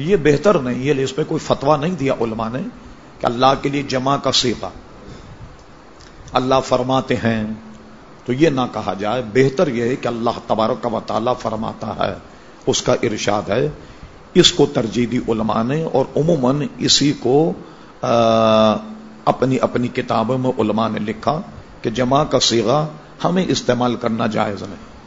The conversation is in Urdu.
یہ بہتر نہیں ہے اس پہ کوئی فتوا نہیں دیا علماء نے کہ اللہ کے لیے جمع کا سیگا اللہ فرماتے ہیں، تو یہ نہ کہا جائے، بہتر یہ ہے کہ اللہ تبارک و تعالیٰ فرماتا ہے، اس کا ارشاد ہے۔ اس کو ترجیح دی علماء نے اور عموماً اسی کو اپنی اپنی کتابوں میں علماء نے لکھا کہ جمع کا سیگا ہمیں استعمال کرنا جائز نہیں۔